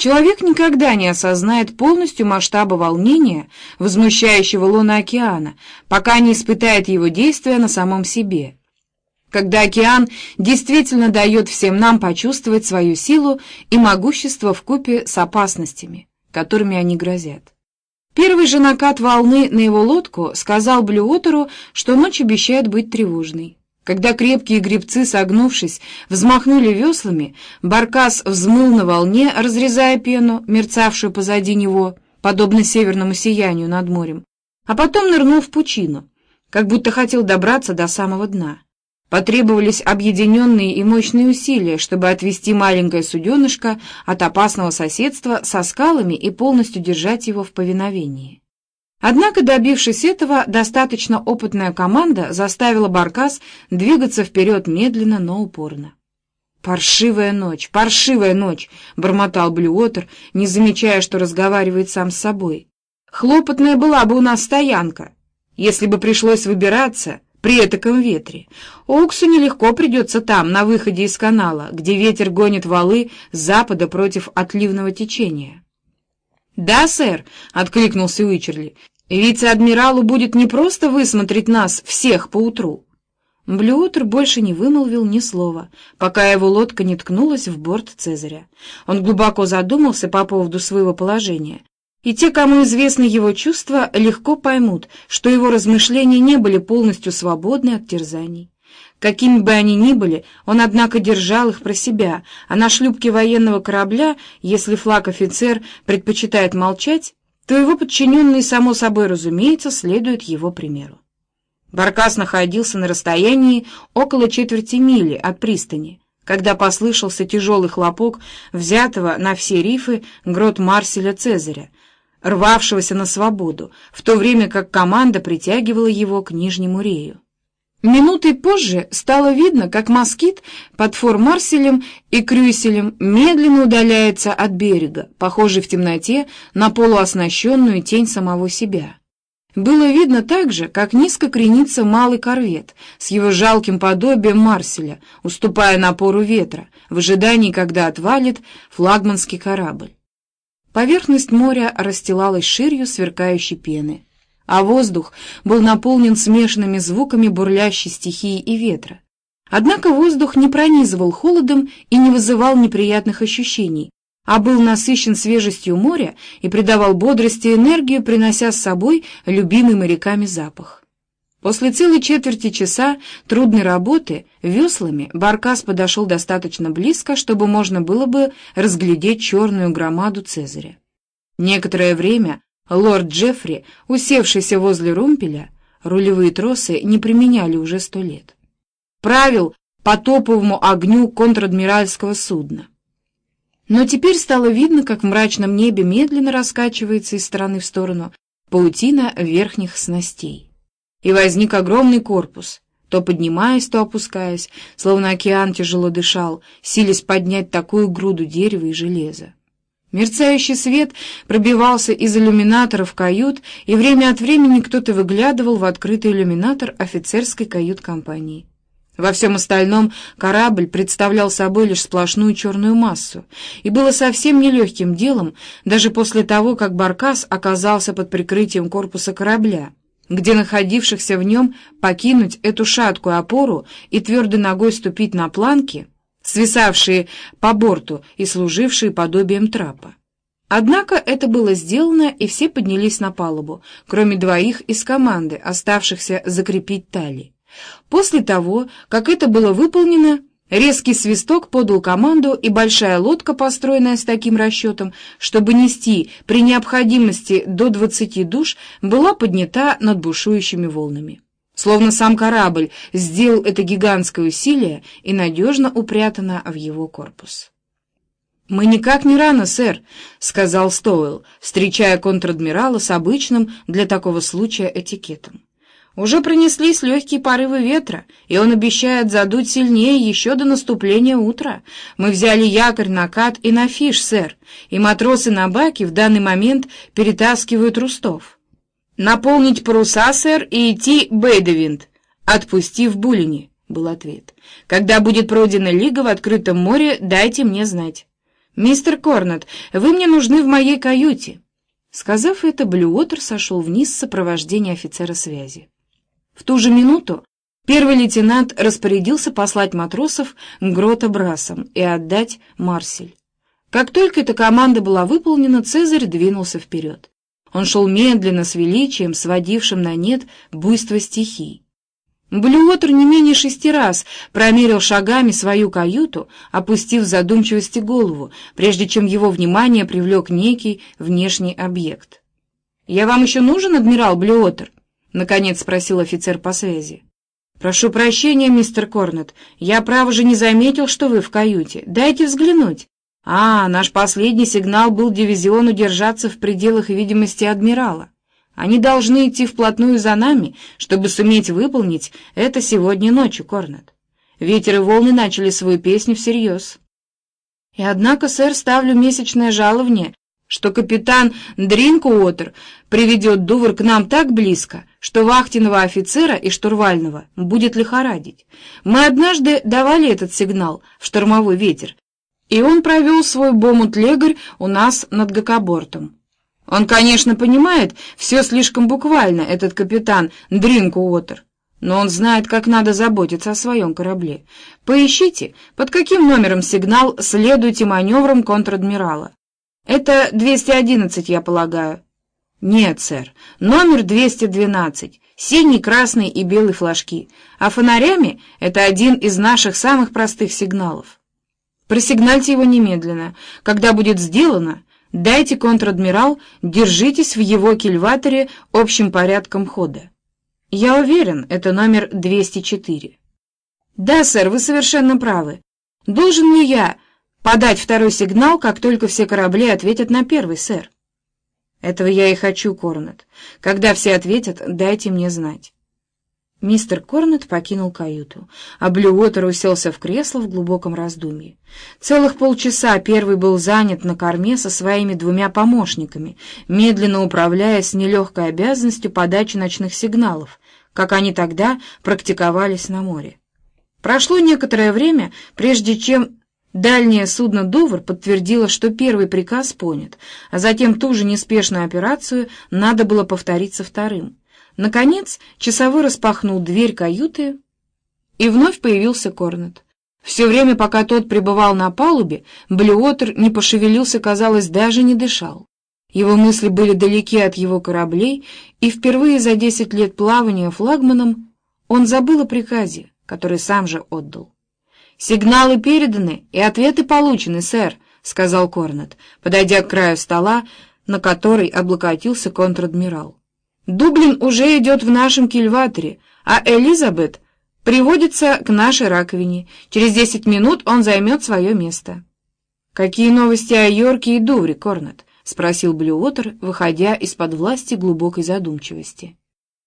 Человек никогда не осознает полностью масштаба волнения, возмущающего луна океана, пока не испытает его действия на самом себе. Когда океан действительно дает всем нам почувствовать свою силу и могущество в купе с опасностями, которыми они грозят. Первый же накат волны на его лодку сказал Блюотеру, что ночь обещает быть тревожной. Когда крепкие гребцы, согнувшись, взмахнули веслами, баркас взмыл на волне, разрезая пену, мерцавшую позади него, подобно северному сиянию над морем, а потом нырнул в пучину, как будто хотел добраться до самого дна. Потребовались объединенные и мощные усилия, чтобы отвести маленькое суденышко от опасного соседства со скалами и полностью держать его в повиновении. Однако, добившись этого, достаточно опытная команда заставила Баркас двигаться вперед медленно, но упорно. «Паршивая ночь, паршивая ночь!» — бормотал Блюотер, не замечая, что разговаривает сам с собой. «Хлопотная была бы у нас стоянка, если бы пришлось выбираться при этаком ветре. Оксу нелегко придется там, на выходе из канала, где ветер гонит валы с запада против отливного течения». «Да, сэр», — откликнулся Уичерли, — «вице-адмиралу будет не просто высмотреть нас всех поутру». Блюотер больше не вымолвил ни слова, пока его лодка не ткнулась в борт Цезаря. Он глубоко задумался по поводу своего положения, и те, кому известны его чувства, легко поймут, что его размышления не были полностью свободны от терзаний. Какими бы они ни были, он, однако, держал их про себя, а на шлюпке военного корабля, если флаг-офицер предпочитает молчать, то его подчиненные, само собой разумеется, следуют его примеру. Баркас находился на расстоянии около четверти мили от пристани, когда послышался тяжелый хлопок взятого на все рифы грот Марселя Цезаря, рвавшегося на свободу, в то время как команда притягивала его к нижнему рею. Минутой позже стало видно, как москит под фор-марселем и крюселем медленно удаляется от берега, похожий в темноте на полуоснащенную тень самого себя. Было видно также, как низко кренится малый корвет с его жалким подобием Марселя, уступая напору ветра, в ожидании, когда отвалит флагманский корабль. Поверхность моря расстилалась ширью сверкающей пены а воздух был наполнен смешанными звуками бурлящей стихии и ветра. Однако воздух не пронизывал холодом и не вызывал неприятных ощущений, а был насыщен свежестью моря и придавал бодрости и энергию, принося с собой любимый моряками запах. После целой четверти часа трудной работы веслами Баркас подошел достаточно близко, чтобы можно было бы разглядеть черную громаду Цезаря. Некоторое время Лорд Джеффри, усевшийся возле румпеля, рулевые тросы не применяли уже сто лет. Правил по топовому огню контр-адмиральского судна. Но теперь стало видно, как в мрачном небе медленно раскачивается из стороны в сторону паутина верхних снастей. И возник огромный корпус, то поднимаясь, то опускаясь, словно океан тяжело дышал, силясь поднять такую груду дерева и железа. Мерцающий свет пробивался из иллюминаторов кают, и время от времени кто-то выглядывал в открытый иллюминатор офицерской кают-компании. Во всем остальном корабль представлял собой лишь сплошную черную массу, и было совсем нелегким делом, даже после того, как Баркас оказался под прикрытием корпуса корабля, где находившихся в нем покинуть эту шаткую опору и твердой ногой ступить на планки — свисавшие по борту и служившие подобием трапа. Однако это было сделано, и все поднялись на палубу, кроме двоих из команды, оставшихся закрепить тали. После того, как это было выполнено, резкий свисток подал команду, и большая лодка, построенная с таким расчетом, чтобы нести при необходимости до двадцати душ, была поднята над бушующими волнами словно сам корабль сделал это гигантское усилие и надежно упрятано в его корпус. «Мы никак не рано, сэр», — сказал Стоуэлл, встречая контр-адмирала с обычным для такого случая этикетом. «Уже пронеслись легкие порывы ветра, и он обещает задуть сильнее еще до наступления утра. Мы взяли якорь на кат и на фиш, сэр, и матросы на баке в данный момент перетаскивают рустов». «Наполнить паруса, сэр, и идти Бейдевинд, отпустив Булини», — был ответ. «Когда будет пройдена лига в открытом море, дайте мне знать». «Мистер Корнет, вы мне нужны в моей каюте». Сказав это, Блюотер сошел вниз в сопровождении офицера связи. В ту же минуту первый лейтенант распорядился послать матросов к Грота-Брасам и отдать Марсель. Как только эта команда была выполнена, Цезарь двинулся вперед. Он шел медленно, с величием, сводившим на нет буйство стихий. Блюотер не менее шести раз промерил шагами свою каюту, опустив в задумчивости голову, прежде чем его внимание привлек некий внешний объект. «Я вам еще нужен, адмирал Блюотер?» — наконец спросил офицер по связи. «Прошу прощения, мистер Корнет, я, право же, не заметил, что вы в каюте. Дайте взглянуть». «А, наш последний сигнал был дивизиону держаться в пределах видимости адмирала. Они должны идти вплотную за нами, чтобы суметь выполнить это сегодня ночью, Корнет. Ветер и волны начали свою песню всерьез. И однако, сэр, ставлю месячное жалование, что капитан Дринкуотер приведет Дувр к нам так близко, что вахтенного офицера и штурвального будет лихорадить. Мы однажды давали этот сигнал в штормовой ветер, и он провел свой бомут-легарь у нас над Гакобортом. Он, конечно, понимает все слишком буквально, этот капитан Дринкуотер, но он знает, как надо заботиться о своем корабле. Поищите, под каким номером сигнал следуйте маневрам контр-адмирала. Это 211, я полагаю. Нет, сэр, номер 212, синий, красный и белый флажки, а фонарями это один из наших самых простых сигналов. Просигнальте его немедленно. Когда будет сделано, Дайте, контр-адмирал, держитесь в его кильваторе общим порядком хода. Я уверен, это номер 204. Да, сэр, вы совершенно правы. Должен ли я подать второй сигнал, как только все корабли ответят на первый, сэр? Этого я и хочу, Корнет. Когда все ответят, дайте мне знать. Мистер Корнет покинул каюту, а Блюотер уселся в кресло в глубоком раздумье. Целых полчаса первый был занят на корме со своими двумя помощниками, медленно управляя с нелегкой обязанностью подачи ночных сигналов, как они тогда практиковались на море. Прошло некоторое время, прежде чем дальнее судно «Дувр» подтвердило, что первый приказ понят, а затем ту же неспешную операцию надо было повторить со вторым. Наконец, часовой распахнул дверь каюты, и вновь появился Корнет. Все время, пока тот пребывал на палубе, Блюотер не пошевелился, казалось, даже не дышал. Его мысли были далеки от его кораблей, и впервые за десять лет плавания флагманом он забыл о приказе, который сам же отдал. «Сигналы переданы и ответы получены, сэр», — сказал Корнет, подойдя к краю стола, на который облокотился контр-адмирал. Дублин уже идет в нашем кильваторе, а Элизабет приводится к нашей раковине. Через десять минут он займет свое место. «Какие новости о Йорке и Дувре, Корнет?» — спросил Блюотер, выходя из-под власти глубокой задумчивости.